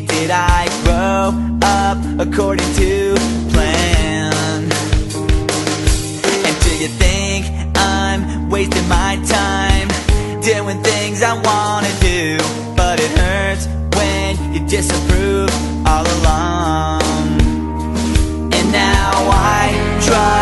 did I grow up according to plan? And do you think I'm wasting my time doing things I wanna do? But it hurts when you disapprove all along. And now I try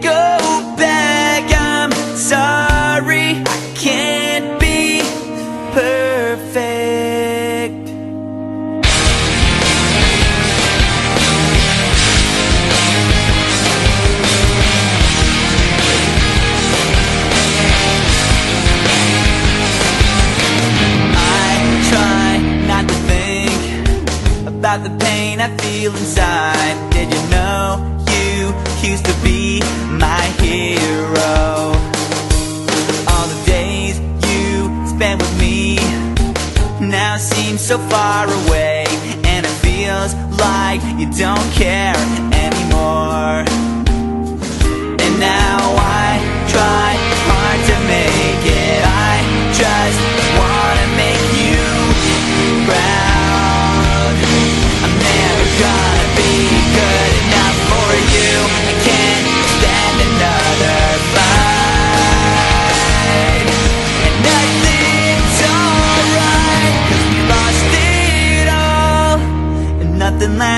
about the pain I feel inside. Did you know you used to be my hero? All the days you spent with me now seem so far away, and it feels like you don't care anymore.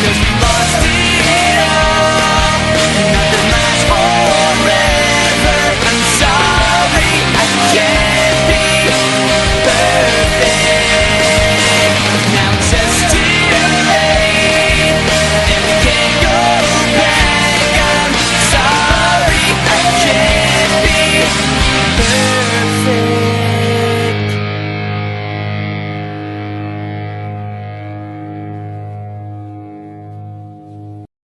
Just